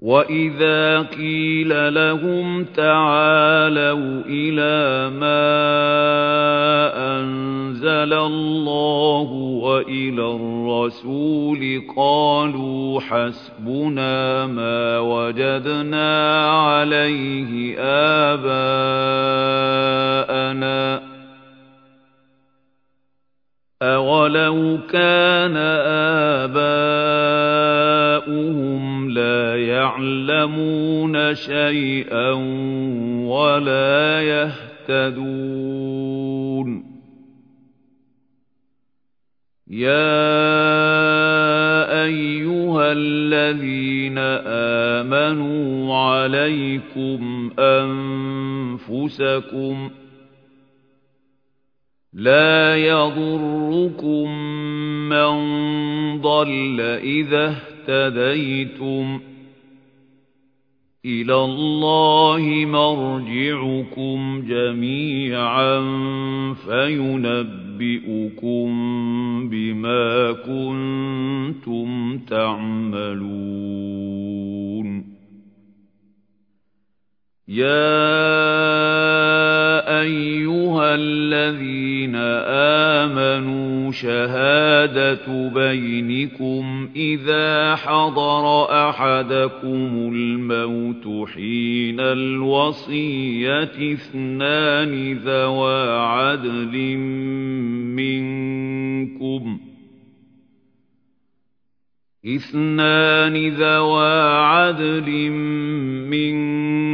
وَإِذَا قِيلَ لَهُمْ تَعَالَوْا إِلَىٰ مَا أَنزَلَ اللَّهُ وَإِلَى الرَّسُولِ قَالُوا حَسْبُنَا مَا وَجَدْنَا عَلَيْهِ آبَاءَنَا ۚ أَوَلَوْ كَانَ آبَاؤُهُمْ يَعْلَمُونَ شَيْئًا وَلَا يَهْتَدُونَ يَا أَيُّهَا الَّذِينَ آمَنُوا عَلَيْكُمْ أَنفُسَكُمْ لَا يَضُرُّكُم مَّن ضَلَّ إِذَا اهْتَدَيْتُمْ إِلَى اللَّهِ مَرْجِعُكُمْ جَمِيعًا فَيُنَبِّئُكُم بِمَا كُنتُمْ تَعْمَلُونَ. يَا أَيُّهَا الَّذِينَ آمَنُوا شَهَادَةُ بَيْنِكُمْ إِذَا حَضَرَ أَحَدَكُمُ الْمَوْتُ حِينَ الْوَصِيَّةِ اثْنَانِ ذَوَا عَدْلٍ مِّنكُمْ. اثنان ذوا عدل منكم.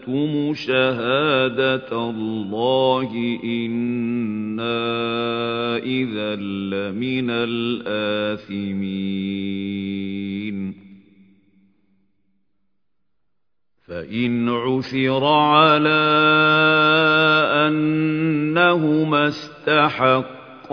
نكتم شهادة الله إنا إذا لمن الآثمين. فإن عثر على أنهما استحق